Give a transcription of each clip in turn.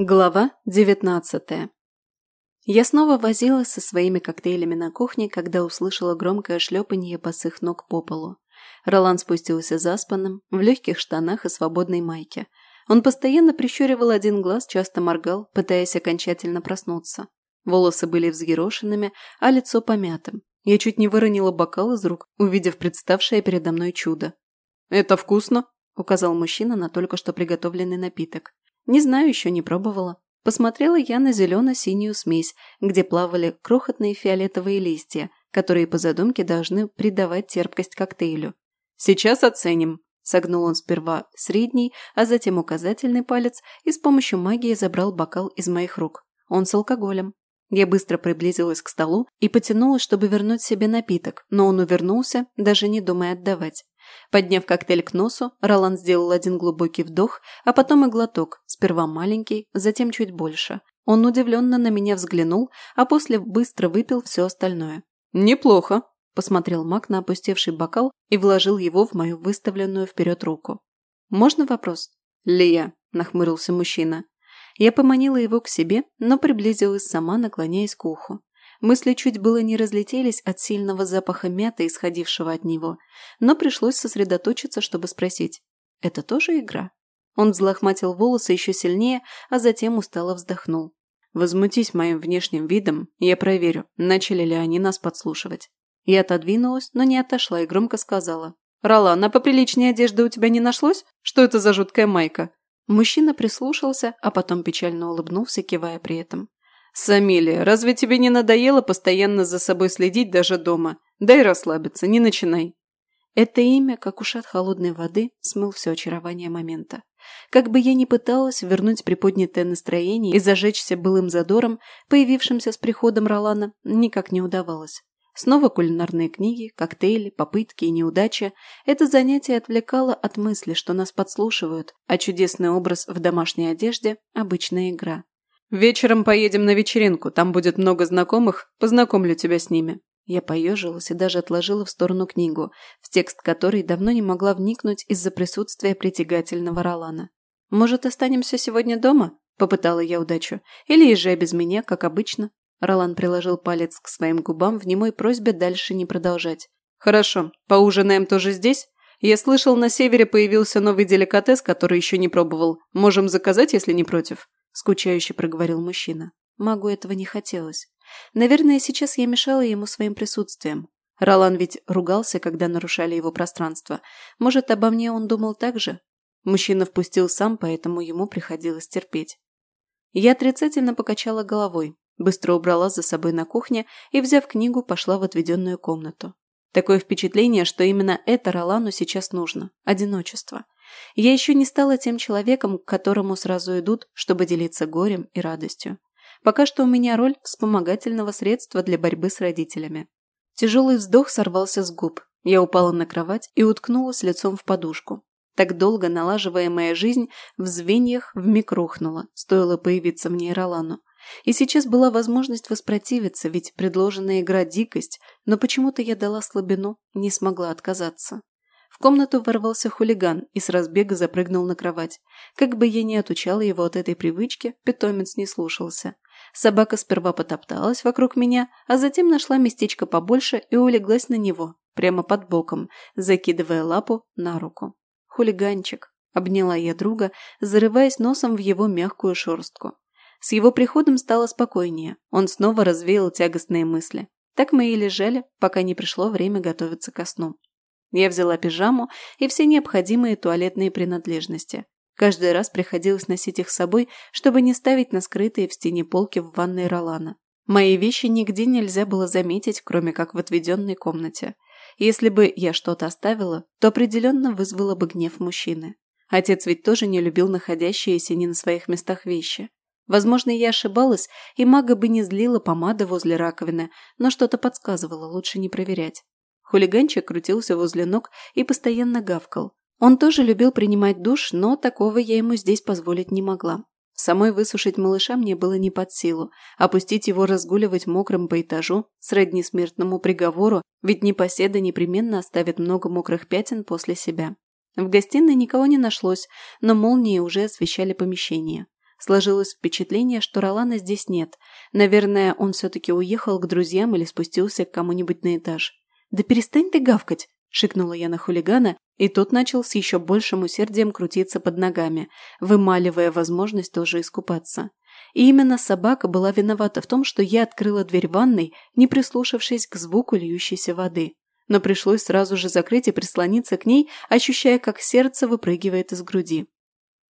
Глава 19 Я снова возилась со своими коктейлями на кухне, когда услышала громкое шлепанье босых ног по полу. Ролан спустился заспанным, в легких штанах и свободной майке. Он постоянно прищуривал один глаз, часто моргал, пытаясь окончательно проснуться. Волосы были взъерошенными, а лицо помятым. Я чуть не выронила бокал из рук, увидев представшее передо мной чудо. «Это вкусно?» – указал мужчина на только что приготовленный напиток. Не знаю, еще не пробовала. Посмотрела я на зелено-синюю смесь, где плавали крохотные фиолетовые листья, которые по задумке должны придавать терпкость коктейлю. «Сейчас оценим», – согнул он сперва средний, а затем указательный палец и с помощью магии забрал бокал из моих рук. Он с алкоголем. Я быстро приблизилась к столу и потянулась, чтобы вернуть себе напиток, но он увернулся, даже не думая отдавать. Подняв коктейль к носу, Ролан сделал один глубокий вдох, а потом и глоток, сперва маленький, затем чуть больше. Он удивленно на меня взглянул, а после быстро выпил все остальное. «Неплохо», – посмотрел Мак на опустевший бокал и вложил его в мою выставленную вперед руку. «Можно вопрос?» «Лия», – нахмурился мужчина. Я поманила его к себе, но приблизилась сама, наклоняясь к уху. Мысли чуть было не разлетелись от сильного запаха мяты, исходившего от него, но пришлось сосредоточиться, чтобы спросить «Это тоже игра?» Он взлохматил волосы еще сильнее, а затем устало вздохнул. «Возмутись моим внешним видом, я проверю, начали ли они нас подслушивать». Я отодвинулась, но не отошла и громко сказала. «Ролана, поприличнее одежды у тебя не нашлось? Что это за жуткая майка?» Мужчина прислушался, а потом печально улыбнулся, кивая при этом. «Самилия, разве тебе не надоело постоянно за собой следить даже дома? Дай расслабиться, не начинай». Это имя, как ушат холодной воды, смыл все очарование момента. Как бы я ни пыталась вернуть приподнятое настроение и зажечься былым задором, появившимся с приходом Ролана, никак не удавалось. Снова кулинарные книги, коктейли, попытки и неудачи. Это занятие отвлекало от мысли, что нас подслушивают, а чудесный образ в домашней одежде – обычная игра. Вечером поедем на вечеринку, там будет много знакомых, познакомлю тебя с ними». Я поежилась и даже отложила в сторону книгу, в текст которой давно не могла вникнуть из-за присутствия притягательного Ролана. «Может, останемся сегодня дома?» – попытала я удачу. «Или езжай без меня, как обычно». Ролан приложил палец к своим губам в немой просьбе дальше не продолжать. «Хорошо, поужинаем тоже здесь?» Я слышал, на севере появился новый деликатес, который еще не пробовал. Можем заказать, если не против скучающе проговорил мужчина. Магу этого не хотелось. Наверное, сейчас я мешала ему своим присутствием. Ролан ведь ругался, когда нарушали его пространство. Может, обо мне он думал так же? Мужчина впустил сам, поэтому ему приходилось терпеть. Я отрицательно покачала головой, быстро убрала за собой на кухне и, взяв книгу, пошла в отведенную комнату. Такое впечатление, что именно это Ролану сейчас нужно – одиночество – я еще не стала тем человеком, к которому сразу идут, чтобы делиться горем и радостью. Пока что у меня роль вспомогательного средства для борьбы с родителями. Тяжелый вздох сорвался с губ. Я упала на кровать и уткнулась лицом в подушку. Так долго налаживаемая жизнь в звеньях вмиг рухнула, стоило появиться мне и Ролану. И сейчас была возможность воспротивиться, ведь предложенная игра – дикость, но почему-то я дала слабину, не смогла отказаться. В комнату ворвался хулиган и с разбега запрыгнул на кровать. Как бы я ни отучала его от этой привычки, питомец не слушался. Собака сперва потопталась вокруг меня, а затем нашла местечко побольше и улеглась на него, прямо под боком, закидывая лапу на руку. «Хулиганчик», – обняла я друга, зарываясь носом в его мягкую шерстку. С его приходом стало спокойнее, он снова развеял тягостные мысли. Так мы и лежали, пока не пришло время готовиться ко сну. Я взяла пижаму и все необходимые туалетные принадлежности. Каждый раз приходилось носить их с собой, чтобы не ставить на скрытые в стене полки в ванной Ролана. Мои вещи нигде нельзя было заметить, кроме как в отведенной комнате. Если бы я что-то оставила, то определенно вызвало бы гнев мужчины. Отец ведь тоже не любил находящиеся не на своих местах вещи. Возможно, я ошибалась, и мага бы не злила помада возле раковины, но что-то подсказывало, лучше не проверять. Хулиганчик крутился возле ног и постоянно гавкал. Он тоже любил принимать душ, но такого я ему здесь позволить не могла. Самой высушить малыша мне было не под силу. Опустить его разгуливать мокрым по этажу, сродни смертному приговору, ведь непоседа непременно оставит много мокрых пятен после себя. В гостиной никого не нашлось, но молнии уже освещали помещение. Сложилось впечатление, что Ролана здесь нет. Наверное, он все-таки уехал к друзьям или спустился к кому-нибудь на этаж да перестань ты гавкать шикнула я на хулигана и тот начал с еще большим усердием крутиться под ногами вымаливая возможность тоже искупаться. И именно собака была виновата в том что я открыла дверь ванной не прислушавшись к звуку льющейся воды. Но пришлось сразу же закрыть и прислониться к ней ощущая как сердце выпрыгивает из груди.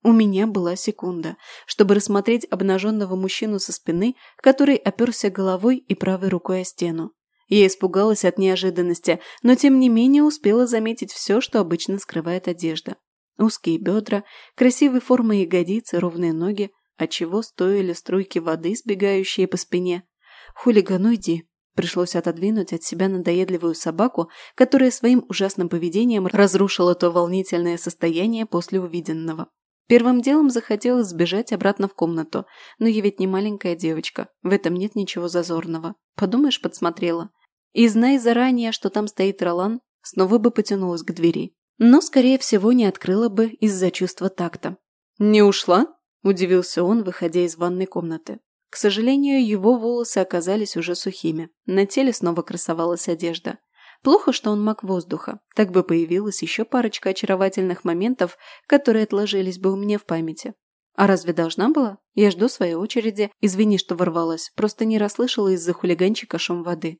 У меня была секунда, чтобы рассмотреть обнаженного мужчину со спины, который оперся головой и правой рукой о стену. Я испугалась от неожиданности, но тем не менее успела заметить все, что обычно скрывает одежда. Узкие бедра, красивые формы ягодицы, ровные ноги, а отчего стоили струйки воды, сбегающие по спине. «Хулиган, уйди!» Пришлось отодвинуть от себя надоедливую собаку, которая своим ужасным поведением разрушила то волнительное состояние после увиденного. Первым делом захотелось сбежать обратно в комнату, но я ведь не маленькая девочка, в этом нет ничего зазорного. Подумаешь, подсмотрела. И зная заранее, что там стоит Ролан, снова бы потянулась к двери. Но, скорее всего, не открыла бы из-за чувства такта. «Не ушла?» – удивился он, выходя из ванной комнаты. К сожалению, его волосы оказались уже сухими. На теле снова красовалась одежда. Плохо, что он маг воздуха. Так бы появилась еще парочка очаровательных моментов, которые отложились бы у меня в памяти. А разве должна была? Я жду своей очереди. Извини, что ворвалась. Просто не расслышала из-за хулиганчика шум воды.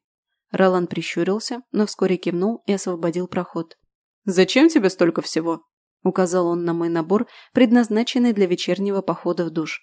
Ролан прищурился, но вскоре кивнул и освободил проход. «Зачем тебе столько всего?» – указал он на мой набор, предназначенный для вечернего похода в душ.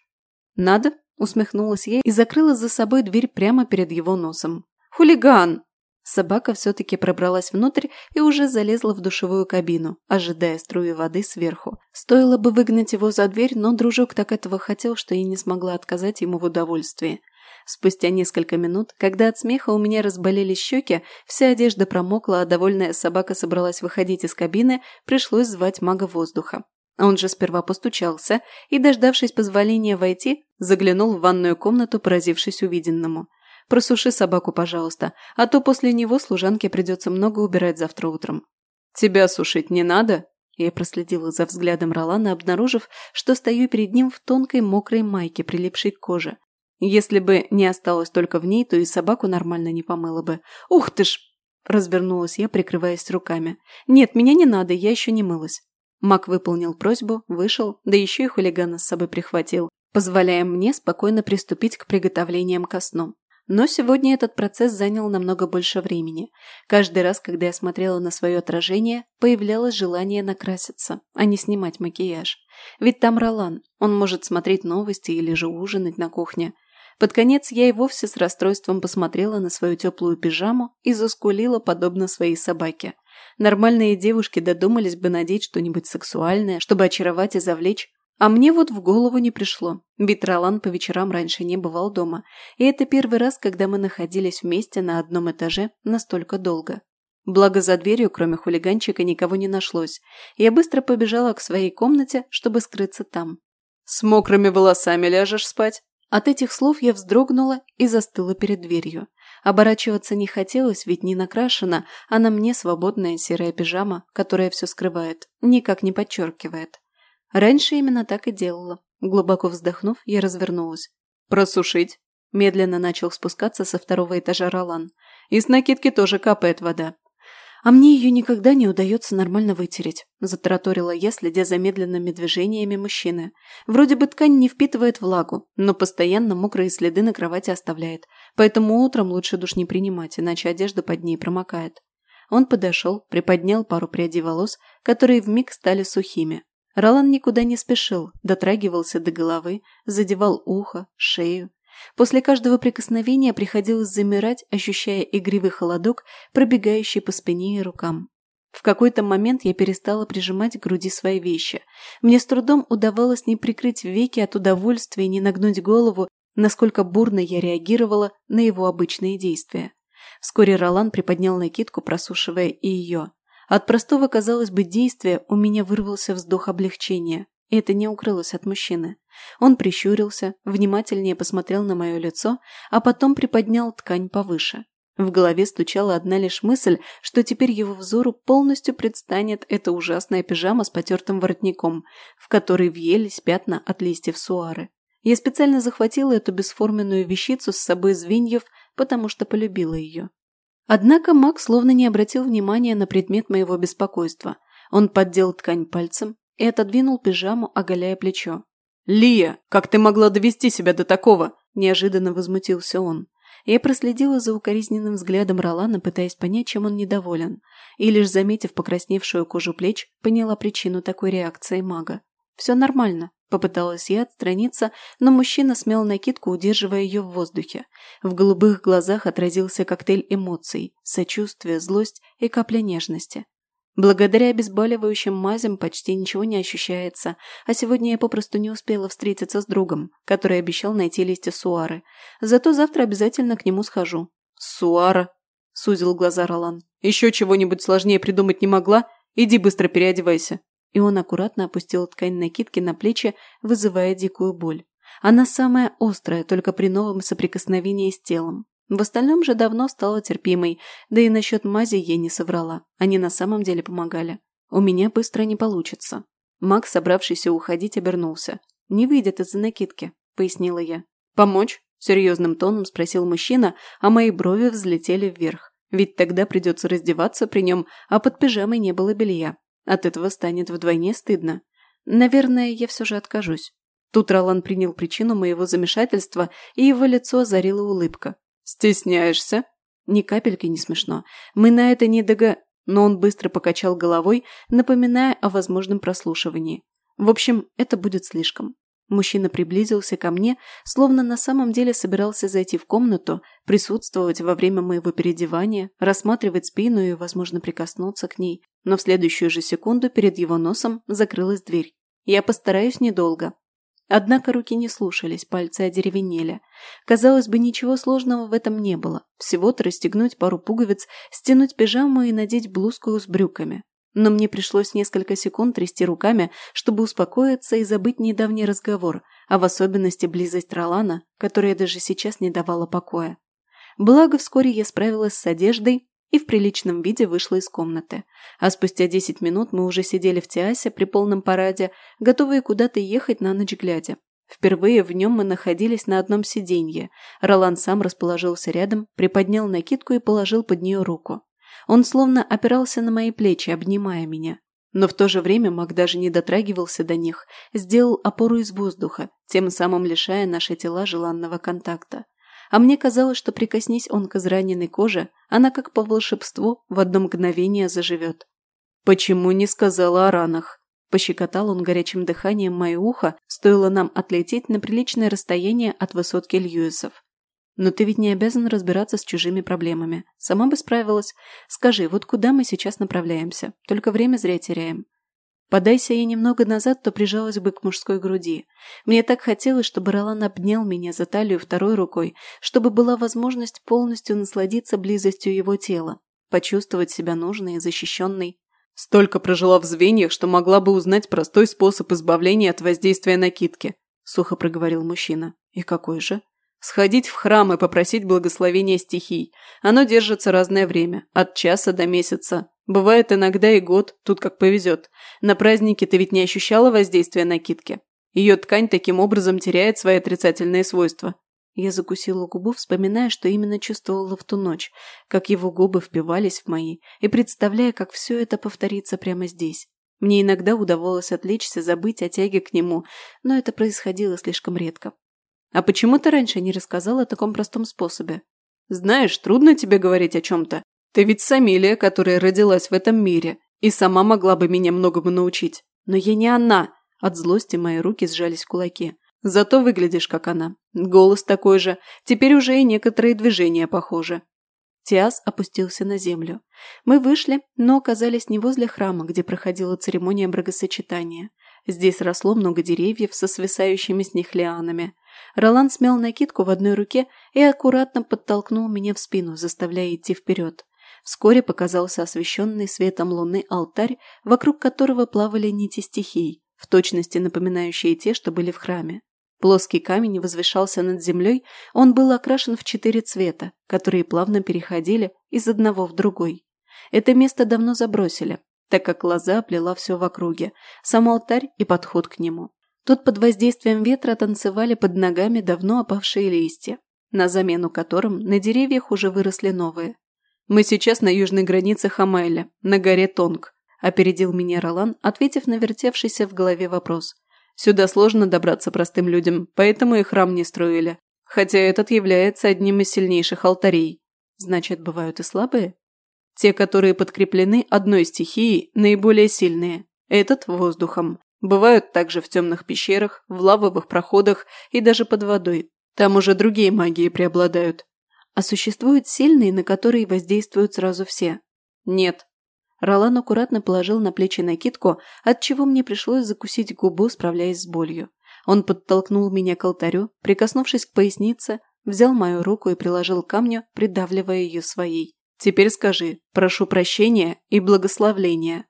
«Надо?» – усмехнулась я и закрыла за собой дверь прямо перед его носом. «Хулиган!» Собака все-таки пробралась внутрь и уже залезла в душевую кабину, ожидая струи воды сверху. Стоило бы выгнать его за дверь, но дружок так этого хотел, что я не смогла отказать ему в удовольствии. Спустя несколько минут, когда от смеха у меня разболелись щеки, вся одежда промокла, а довольная собака собралась выходить из кабины, пришлось звать мага воздуха. Он же сперва постучался и, дождавшись позволения войти, заглянул в ванную комнату, поразившись увиденному. «Просуши собаку, пожалуйста, а то после него служанке придется много убирать завтра утром». «Тебя сушить не надо?» Я проследила за взглядом Ролана, обнаружив, что стою перед ним в тонкой мокрой майке, прилипшей к коже. Если бы не осталось только в ней, то и собаку нормально не помыла бы. Ух ты ж! Развернулась я, прикрываясь руками. Нет, меня не надо, я еще не мылась. Мак выполнил просьбу, вышел, да еще и хулигана с собой прихватил, позволяя мне спокойно приступить к приготовлениям ко сну. Но сегодня этот процесс занял намного больше времени. Каждый раз, когда я смотрела на свое отражение, появлялось желание накраситься, а не снимать макияж. Ведь там Ролан, он может смотреть новости или же ужинать на кухне. Под конец я и вовсе с расстройством посмотрела на свою теплую пижаму и заскулила, подобно своей собаке. Нормальные девушки додумались бы надеть что-нибудь сексуальное, чтобы очаровать и завлечь. А мне вот в голову не пришло, ведь Ролан по вечерам раньше не бывал дома, и это первый раз, когда мы находились вместе на одном этаже настолько долго. Благо за дверью, кроме хулиганчика, никого не нашлось. Я быстро побежала к своей комнате, чтобы скрыться там. «С мокрыми волосами ляжешь спать?» От этих слов я вздрогнула и застыла перед дверью. Оборачиваться не хотелось, ведь не накрашена, а на мне свободная серая пижама, которая все скрывает, никак не подчеркивает. Раньше именно так и делала. Глубоко вздохнув, я развернулась. «Просушить?» Медленно начал спускаться со второго этажа Ролан. «Из накидки тоже капает вода а мне ее никогда не удается нормально вытереть», – затараторила я, следя за медленными движениями мужчины. Вроде бы ткань не впитывает влагу, но постоянно мокрые следы на кровати оставляет, поэтому утром лучше душ не принимать, иначе одежда под ней промокает. Он подошел, приподнял пару прядей волос, которые вмиг стали сухими. Ролан никуда не спешил, дотрагивался до головы, задевал ухо, шею, После каждого прикосновения приходилось замирать, ощущая игривый холодок, пробегающий по спине и рукам. В какой-то момент я перестала прижимать к груди свои вещи. Мне с трудом удавалось не прикрыть веки от удовольствия и не нагнуть голову, насколько бурно я реагировала на его обычные действия. Вскоре Ролан приподнял накидку, просушивая и ее. От простого, казалось бы, действия у меня вырвался вздох облегчения, это не укрылось от мужчины. Он прищурился, внимательнее посмотрел на мое лицо, а потом приподнял ткань повыше. В голове стучала одна лишь мысль, что теперь его взору полностью предстанет эта ужасная пижама с потертым воротником, в которой въелись пятна от листьев суары. Я специально захватила эту бесформенную вещицу с собой из звеньев, потому что полюбила ее. Однако Мак словно не обратил внимания на предмет моего беспокойства. Он поддел ткань пальцем и отодвинул пижаму, оголяя плечо. «Лия, как ты могла довести себя до такого?» – неожиданно возмутился он. Я проследила за укоризненным взглядом Ролана, пытаясь понять, чем он недоволен, и лишь заметив покрасневшую кожу плеч, поняла причину такой реакции мага. «Все нормально», – попыталась я отстраниться, но мужчина смял накидку, удерживая ее в воздухе. В голубых глазах отразился коктейль эмоций – сочувствие, злость и капля нежности. Благодаря обезболивающим мазям почти ничего не ощущается, а сегодня я попросту не успела встретиться с другом, который обещал найти листья суары. Зато завтра обязательно к нему схожу». «Суара?» – сузил глаза Ролан. «Еще чего-нибудь сложнее придумать не могла? Иди быстро переодевайся». И он аккуратно опустил ткань накидки на плечи, вызывая дикую боль. Она самая острая, только при новом соприкосновении с телом. В остальном же давно стала терпимой, да и насчет мази ей не соврала. Они на самом деле помогали. У меня быстро не получится. Макс, собравшийся уходить, обернулся. «Не выйдет из-за накидки», — пояснила я. «Помочь?» — серьезным тоном спросил мужчина, а мои брови взлетели вверх. Ведь тогда придется раздеваться при нем, а под пижамой не было белья. От этого станет вдвойне стыдно. Наверное, я все же откажусь. Тут Ролан принял причину моего замешательства, и его лицо озарила улыбка. «Стесняешься?» «Ни капельки не смешно. Мы на это не дога...» Но он быстро покачал головой, напоминая о возможном прослушивании. «В общем, это будет слишком». Мужчина приблизился ко мне, словно на самом деле собирался зайти в комнату, присутствовать во время моего переодевания, рассматривать спину и, возможно, прикоснуться к ней. Но в следующую же секунду перед его носом закрылась дверь. «Я постараюсь недолго», Однако руки не слушались, пальцы одеревенели. Казалось бы, ничего сложного в этом не было. Всего-то расстегнуть пару пуговиц, стянуть пижаму и надеть блузку с брюками. Но мне пришлось несколько секунд трясти руками, чтобы успокоиться и забыть недавний разговор, а в особенности близость Ролана, которая даже сейчас не давала покоя. Благо, вскоре я справилась с одеждой и в приличном виде вышла из комнаты. А спустя 10 минут мы уже сидели в Тиасе при полном параде, готовые куда-то ехать на ночь глядя. Впервые в нем мы находились на одном сиденье. Ролан сам расположился рядом, приподнял накидку и положил под нее руку. Он словно опирался на мои плечи, обнимая меня. Но в то же время маг даже не дотрагивался до них, сделал опору из воздуха, тем самым лишая наши тела желанного контакта. А мне казалось, что прикоснись он к израненной коже, она как по волшебству в одно мгновение заживет. «Почему не сказала о ранах?» Пощекотал он горячим дыханием мое ухо, стоило нам отлететь на приличное расстояние от высотки Льюисов. «Но ты ведь не обязан разбираться с чужими проблемами. Сама бы справилась. Скажи, вот куда мы сейчас направляемся? Только время зря теряем». Подайся я немного назад, то прижалась бы к мужской груди. Мне так хотелось, чтобы Ролан обнял меня за талию второй рукой, чтобы была возможность полностью насладиться близостью его тела, почувствовать себя нужной и защищенной. Столько прожила в звеньях, что могла бы узнать простой способ избавления от воздействия накидки, сухо проговорил мужчина. И какой же? Сходить в храм и попросить благословения стихий. Оно держится разное время, от часа до месяца. Бывает иногда и год, тут как повезет. На празднике ты ведь не ощущала воздействия накидки. Ее ткань таким образом теряет свои отрицательные свойства. Я закусила губу, вспоминая, что именно чувствовала в ту ночь, как его губы впивались в мои, и представляя, как все это повторится прямо здесь. Мне иногда удавалось отвлечься, забыть о тяге к нему, но это происходило слишком редко. А почему ты раньше не рассказал о таком простом способе? Знаешь, трудно тебе говорить о чем-то. Ты ведь Самилия, которая родилась в этом мире, и сама могла бы меня многому научить. Но я не она. От злости мои руки сжались в кулаки. Зато выглядишь как она. Голос такой же. Теперь уже и некоторые движения похожи. Тиас опустился на землю. Мы вышли, но оказались не возле храма, где проходила церемония брагосочетания. Здесь росло много деревьев со свисающими с них лианами. Ролан смял накидку в одной руке и аккуратно подтолкнул меня в спину, заставляя идти вперед. Вскоре показался освещенный светом луны алтарь, вокруг которого плавали нити стихий, в точности напоминающие те, что были в храме. Плоский камень возвышался над землей, он был окрашен в четыре цвета, которые плавно переходили из одного в другой. Это место давно забросили, так как лоза оплела все в округе, сам алтарь и подход к нему. Тут под воздействием ветра танцевали под ногами давно опавшие листья, на замену которым на деревьях уже выросли новые. «Мы сейчас на южной границе Хамайля, на горе Тонг», – опередил меня Ролан, ответив на вертевшийся в голове вопрос. «Сюда сложно добраться простым людям, поэтому и храм не строили. Хотя этот является одним из сильнейших алтарей. Значит, бывают и слабые?» Те, которые подкреплены одной стихией, наиболее сильные. Этот – воздухом. Бывают также в темных пещерах, в лавовых проходах и даже под водой. Там уже другие магии преобладают. А существуют сильные, на которые воздействуют сразу все? Нет. Ролан аккуратно положил на плечи накидку, от чего мне пришлось закусить губу, справляясь с болью. Он подтолкнул меня к алтарю, прикоснувшись к пояснице, взял мою руку и приложил к камню, придавливая ее своей. Теперь скажи «прошу прощения и благословления».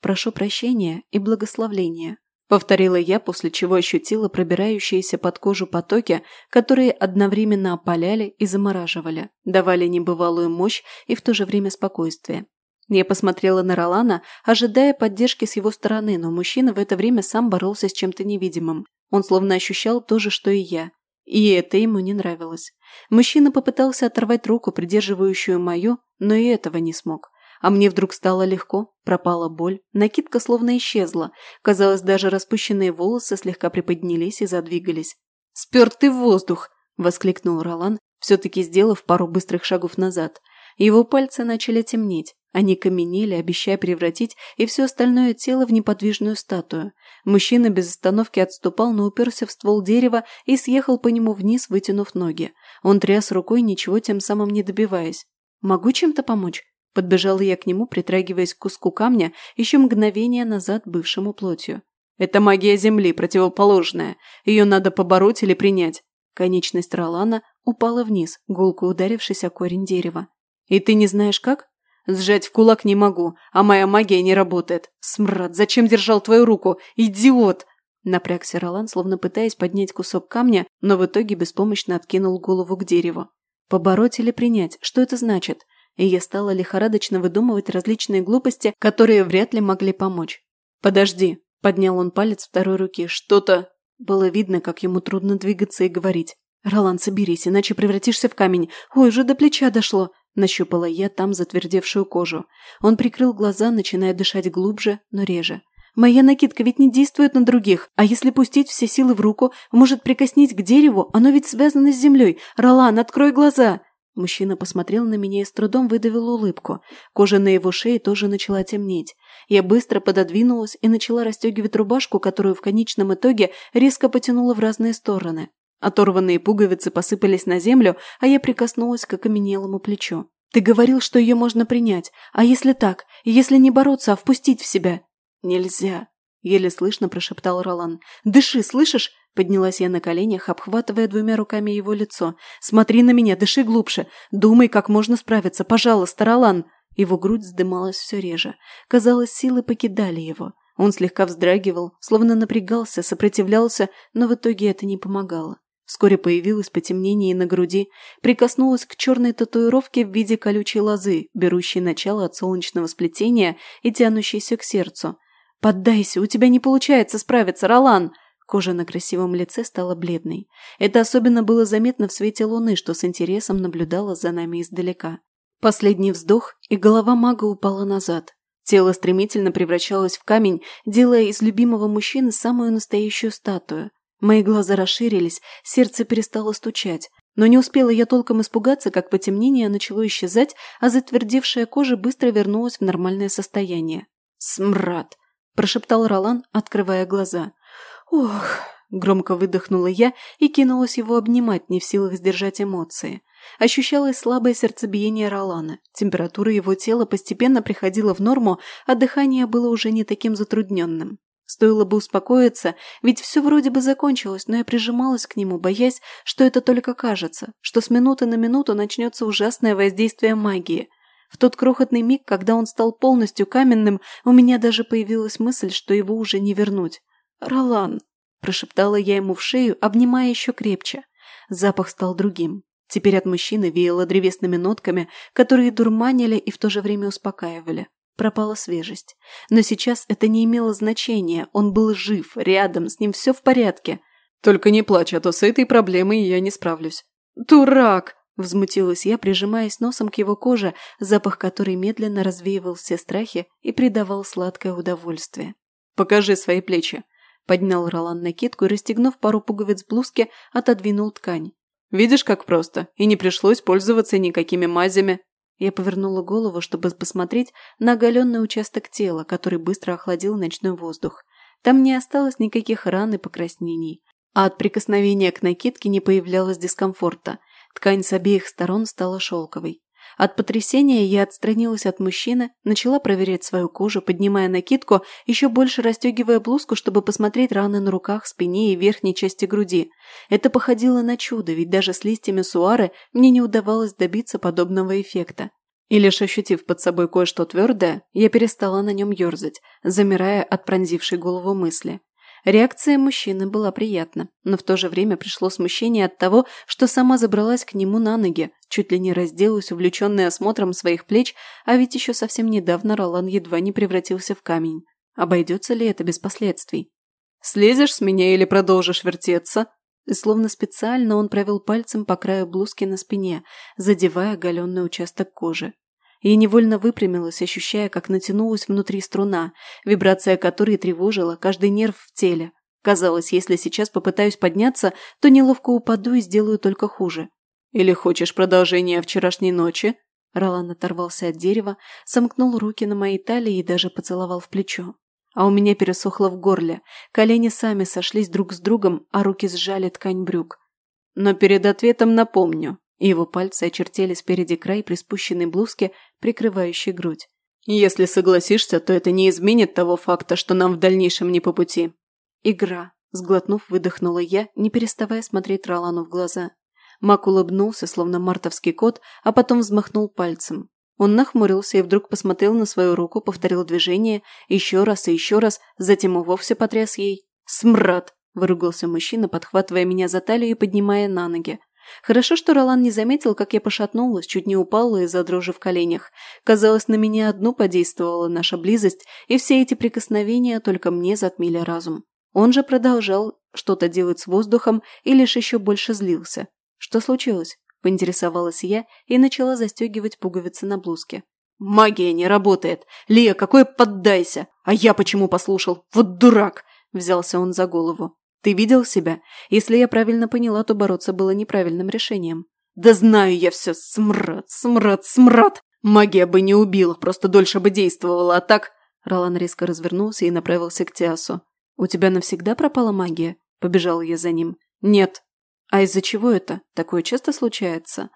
«Прошу прощения и благословления», – повторила я, после чего ощутила пробирающиеся под кожу потоки, которые одновременно опаляли и замораживали, давали небывалую мощь и в то же время спокойствие. Я посмотрела на Ролана, ожидая поддержки с его стороны, но мужчина в это время сам боролся с чем-то невидимым. Он словно ощущал то же, что и я, и это ему не нравилось. Мужчина попытался оторвать руку, придерживающую мою, но и этого не смог. А мне вдруг стало легко, пропала боль, накидка словно исчезла. Казалось, даже распущенные волосы слегка приподнялись и задвигались. «Спертый воздух!» – воскликнул Ролан, все-таки сделав пару быстрых шагов назад – его пальцы начали темнеть. Они каменели, обещая превратить и все остальное тело в неподвижную статую. Мужчина без остановки отступал, но уперся в ствол дерева и съехал по нему вниз, вытянув ноги. Он тряс рукой, ничего тем самым не добиваясь. «Могу чем-то помочь?» Подбежала я к нему, притрагиваясь к куску камня, еще мгновение назад бывшему плотью. «Это магия Земли, противоположная. Ее надо побороть или принять». Конечность Ролана упала вниз, гулко ударившись о корень дерева. И ты не знаешь как? Сжать в кулак не могу, а моя магия не работает. Смрад, зачем держал твою руку? Идиот! Напрягся Ролан, словно пытаясь поднять кусок камня, но в итоге беспомощно откинул голову к дереву. Побороть или принять? Что это значит? И я стала лихорадочно выдумывать различные глупости, которые вряд ли могли помочь. «Подожди!» – поднял он палец второй руки. «Что-то...» Было видно, как ему трудно двигаться и говорить. «Ролан, соберись, иначе превратишься в камень. Ой, уже до плеча дошло!» Нащупала я там затвердевшую кожу. Он прикрыл глаза, начиная дышать глубже, но реже. Моя накидка ведь не действует на других, а если пустить все силы в руку, может прикоснить к дереву, оно ведь связано с землей. Ролан, открой глаза!» Мужчина посмотрел на меня и с трудом выдавил улыбку. Кожа на его шее тоже начала темнеть. Я быстро пододвинулась и начала расстегивать рубашку, которую в конечном итоге резко потянула в разные стороны. Оторванные пуговицы посыпались на землю, а я прикоснулась к окаменелому плечу. «Ты говорил, что ее можно принять. А если так? Если не бороться, а впустить в себя?» «Нельзя», — еле слышно прошептал Ролан. «Дыши, слышишь? Поднялась я на коленях, обхватывая двумя руками его лицо. «Смотри на меня, дыши глубже. Думай, как можно справиться. Пожалуйста, Ролан!» Его грудь вздымалась все реже. Казалось, силы покидали его. Он слегка вздрагивал, словно напрягался, сопротивлялся, но в итоге это не помогало вскоре появилось потемнение на груди, прикоснулась к черной татуировке в виде колючей лозы, берущей начало от солнечного сплетения и тянущейся к сердцу. «Поддайся, у тебя не получается справиться, Ролан!» Кожа на красивом лице стала бледной. Это особенно было заметно в свете луны, что с интересом наблюдала за нами издалека. Последний вздох, и голова мага упала назад. Тело стремительно превращалось в камень, делая из любимого мужчины самую настоящую статую. Мои глаза расширились, сердце перестало стучать. Но не успела я толком испугаться, как потемнение начало исчезать, а затвердевшая кожа быстро вернулась в нормальное состояние. «Смрад!» – прошептал Ролан, открывая глаза. «Ох!» – громко выдохнула я и кинулась его обнимать, не в силах сдержать эмоции. Ощущалось слабое сердцебиение Ролана, температура его тела постепенно приходила в норму, а дыхание было уже не таким затрудненным. Стоило бы успокоиться, ведь все вроде бы закончилось, но я прижималась к нему, боясь, что это только кажется, что с минуты на минуту начнется ужасное воздействие магии. В тот крохотный миг, когда он стал полностью каменным, у меня даже появилась мысль, что его уже не вернуть. «Ролан!» – прошептала я ему в шею, обнимая еще крепче. Запах стал другим. Теперь от мужчины веяло древесными нотками, которые дурманили и в то же время успокаивали пропала свежесть. Но сейчас это не имело значения, он был жив, рядом, с ним все в порядке. «Только не плачь, а то с этой проблемой я не справлюсь». «Дурак!» – взмутилась я, прижимаясь носом к его коже, запах которой медленно развеивал все страхи и придавал сладкое удовольствие. «Покажи свои плечи!» – поднял Ролан накидку и, расстегнув пару пуговиц блузки, отодвинул ткань. «Видишь, как просто, и не пришлось пользоваться никакими мазями, я повернула голову, чтобы посмотреть на оголенный участок тела, который быстро охладил ночной воздух. Там не осталось никаких ран и покраснений, а от прикосновения к накидке не появлялось дискомфорта. Ткань с обеих сторон стала шелковой. От потрясения я отстранилась от мужчины, начала проверять свою кожу, поднимая накидку, еще больше расстегивая блузку, чтобы посмотреть раны на руках, спине и верхней части груди. Это походило на чудо, ведь даже с листьями суары мне не удавалось добиться подобного эффекта. И лишь ощутив под собой кое-что твердое, я перестала на нем ерзать, замирая от пронзившей голову мысли. Реакция мужчины была приятна, но в то же время пришло смущение от того, что сама забралась к нему на ноги, чуть ли не разделась, увлеченная осмотром своих плеч, а ведь еще совсем недавно Ролан едва не превратился в камень. Обойдется ли это без последствий? «Слезешь с меня или продолжишь вертеться?» И словно специально он провел пальцем по краю блузки на спине, задевая оголенный участок кожи. Я невольно выпрямилась, ощущая, как натянулась внутри струна, вибрация которой тревожила каждый нерв в теле. Казалось, если сейчас попытаюсь подняться, то неловко упаду и сделаю только хуже. «Или хочешь продолжение вчерашней ночи?» Ролан оторвался от дерева, сомкнул руки на моей талии и даже поцеловал в плечо. А у меня пересохло в горле, колени сами сошлись друг с другом, а руки сжали ткань брюк. «Но перед ответом напомню, и его пальцы очертили спереди край приспущенной блузки, прикрывающей грудь. «Если согласишься, то это не изменит того факта, что нам в дальнейшем не по пути». «Игра», – сглотнув, выдохнула я, не переставая смотреть Ролану в глаза. Мак улыбнулся, словно мартовский кот, а потом взмахнул пальцем. Он нахмурился и вдруг посмотрел на свою руку, повторил движение еще раз и еще раз, затем и вовсе потряс ей. «Смрад!» – выругался мужчина, подхватывая меня за талию и поднимая на ноги. Хорошо, что Ролан не заметил, как я пошатнулась, чуть не упала из-за дрожи в коленях. Казалось, на меня одну подействовала наша близость, и все эти прикосновения только мне затмили разум. Он же продолжал что-то делать с воздухом и лишь еще больше злился. «Что случилось?» – поинтересовалась я и начала застегивать пуговицы на блузке. «Магия не работает! Лия, какой поддайся! А я почему послушал? Вот дурак!» – взялся он за голову. Ты видел себя? Если я правильно поняла, то бороться было неправильным решением. Да знаю я все, смрад, смрад, смрад! Магия бы не убила, просто дольше бы действовала, а так... Ролан резко развернулся и направился к Тиасу. «У тебя навсегда пропала магия?» – побежал я за ним. «Нет». «А из-за чего это? Такое часто случается?»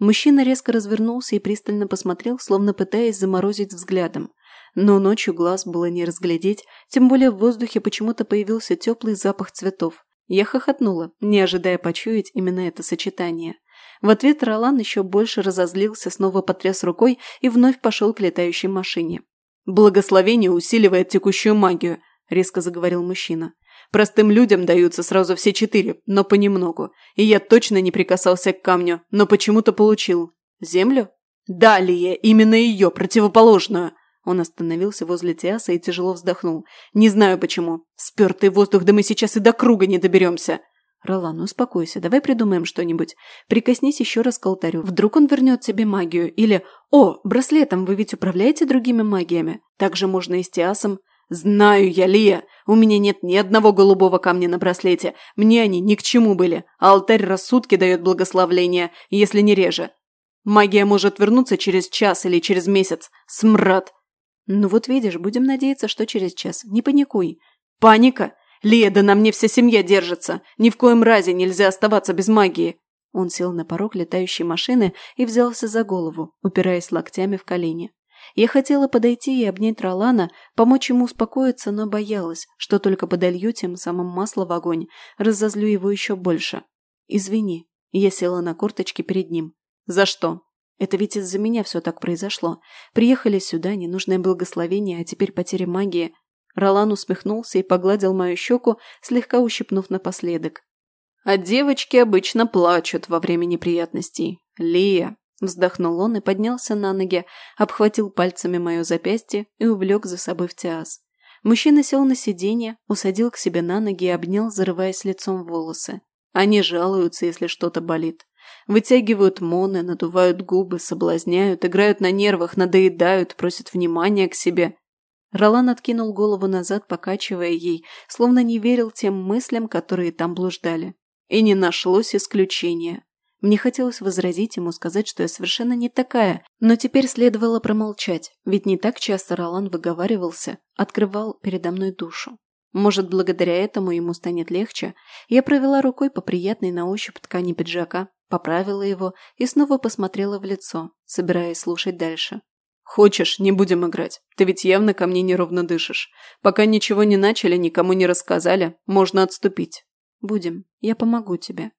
Мужчина резко развернулся и пристально посмотрел, словно пытаясь заморозить взглядом но ночью глаз было не разглядеть, тем более в воздухе почему-то появился теплый запах цветов. Я хохотнула, не ожидая почуять именно это сочетание. В ответ Ролан еще больше разозлился, снова потряс рукой и вновь пошел к летающей машине. «Благословение усиливает текущую магию», – резко заговорил мужчина. «Простым людям даются сразу все четыре, но понемногу. И я точно не прикасался к камню, но почему-то получил. Землю?» «Далее, именно ее, противоположную!» Он остановился возле Тиаса и тяжело вздохнул. «Не знаю почему. Спертый воздух, да мы сейчас и до круга не доберемся!» «Ролан, успокойся, давай придумаем что-нибудь. Прикоснись еще раз к алтарю. Вдруг он вернет тебе магию. Или «О, браслетом, вы ведь управляете другими магиями?» Также можно и с Тиасом. «Знаю я, Лия! У меня нет ни одного голубого камня на браслете. Мне они ни к чему были. Алтарь рассудки дает благословление, если не реже. Магия может вернуться через час или через месяц. Смрад! Ну вот видишь, будем надеяться, что через час. Не паникуй. Паника? Леда, на мне вся семья держится. Ни в коем разе нельзя оставаться без магии. Он сел на порог летающей машины и взялся за голову, упираясь локтями в колени. Я хотела подойти и обнять Ролана, помочь ему успокоиться, но боялась, что только подолью тем самым масло в огонь, разозлю его еще больше. «Извини», — я села на корточки перед ним. «За что?» Это ведь из-за меня все так произошло. Приехали сюда, не нужное благословение, а теперь потеря магии. Ролан усмехнулся и погладил мою щеку, слегка ущипнув напоследок. «А девочки обычно плачут во время неприятностей. Лия!» Вздохнул он и поднялся на ноги, обхватил пальцами мое запястье и увлек за собой в Тиас. Мужчина сел на сиденье, усадил к себе на ноги и обнял, зарываясь лицом в волосы. Они жалуются, если что-то болит. Вытягивают моны, надувают губы, соблазняют, играют на нервах, надоедают, просят внимания к себе. Ролан откинул голову назад, покачивая ей, словно не верил тем мыслям, которые там блуждали. И не нашлось исключения. Мне хотелось возразить ему, сказать, что я совершенно не такая, но теперь следовало промолчать, ведь не так часто Ролан выговаривался, открывал передо мной душу. Может, благодаря этому ему станет легче? Я провела рукой по приятной на ощупь ткани пиджака, поправила его и снова посмотрела в лицо, собираясь слушать дальше. «Хочешь, не будем играть. Ты ведь явно ко мне неровно дышишь. Пока ничего не начали, никому не рассказали, можно отступить». «Будем. Я помогу тебе».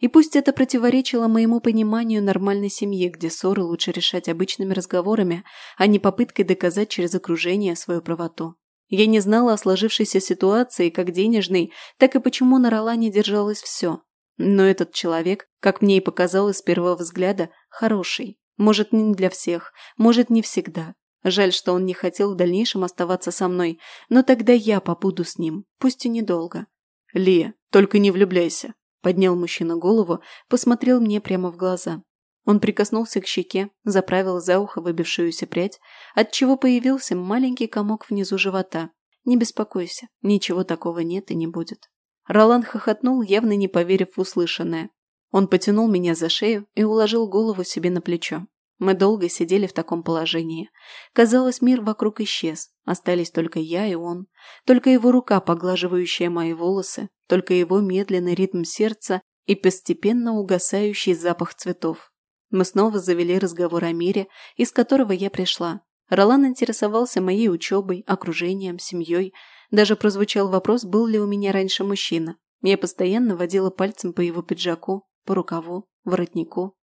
И пусть это противоречило моему пониманию нормальной семьи, где ссоры лучше решать обычными разговорами, а не попыткой доказать через окружение свою правоту. Я не знала о сложившейся ситуации, как денежной, так и почему на Ролане держалось все – но этот человек, как мне и показалось с первого взгляда, хороший. Может, не для всех, может, не всегда. Жаль, что он не хотел в дальнейшем оставаться со мной, но тогда я побуду с ним, пусть и недолго. «Лия, только не влюбляйся», – поднял мужчина голову, посмотрел мне прямо в глаза. Он прикоснулся к щеке, заправил за ухо выбившуюся прядь, отчего появился маленький комок внизу живота. «Не беспокойся, ничего такого нет и не будет». Ролан хохотнул, явно не поверив в услышанное. Он потянул меня за шею и уложил голову себе на плечо. Мы долго сидели в таком положении. Казалось, мир вокруг исчез. Остались только я и он. Только его рука, поглаживающая мои волосы. Только его медленный ритм сердца и постепенно угасающий запах цветов. Мы снова завели разговор о мире, из которого я пришла. Ролан интересовался моей учебой, окружением, семьей – даже прозвучал вопрос, был ли у меня раньше мужчина. Я постоянно водила пальцем по его пиджаку, по рукаву, воротнику.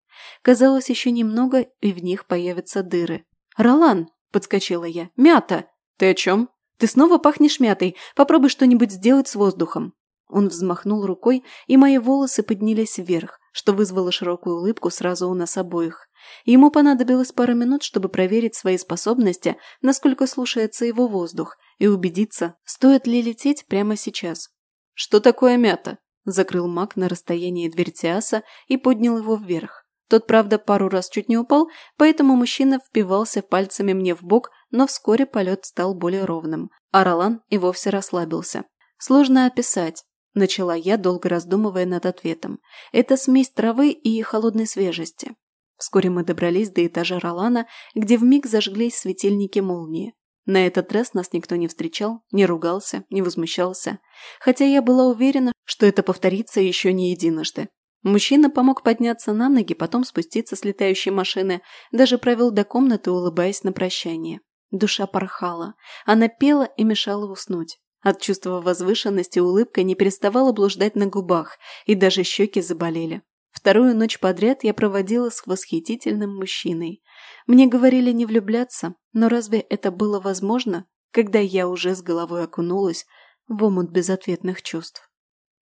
Казалось, еще немного, и в них появятся дыры. «Ролан!» – подскочила я. «Мята!» «Ты о чем?» «Ты снова пахнешь мятой. Попробуй что-нибудь сделать с воздухом». Он взмахнул рукой, и мои волосы поднялись вверх, что вызвало широкую улыбку сразу у нас обоих. Ему понадобилось пара минут, чтобы проверить свои способности, насколько слушается его воздух, и убедиться, стоит ли лететь прямо сейчас. «Что такое мята?» – закрыл маг на расстоянии дверцеаса и поднял его вверх. Тот, правда, пару раз чуть не упал, поэтому мужчина впивался пальцами мне в бок, но вскоре полет стал более ровным, а Ролан и вовсе расслабился. «Сложно описать», – начала я, долго раздумывая над ответом. «Это смесь травы и холодной свежести». Вскоре мы добрались до этажа Ролана, где вмиг зажглись светильники молнии. На этот раз нас никто не встречал, не ругался, не возмущался, хотя я была уверена, что это повторится еще не единожды. Мужчина помог подняться на ноги, потом спуститься с летающей машины, даже провел до комнаты, улыбаясь на прощание. Душа порхала. Она пела и мешала уснуть. От чувства возвышенности улыбка не переставала блуждать на губах, и даже щеки заболели. Вторую ночь подряд я проводила с восхитительным мужчиной. Мне говорили не влюбляться, но разве это было возможно, когда я уже с головой окунулась в омут безответных чувств?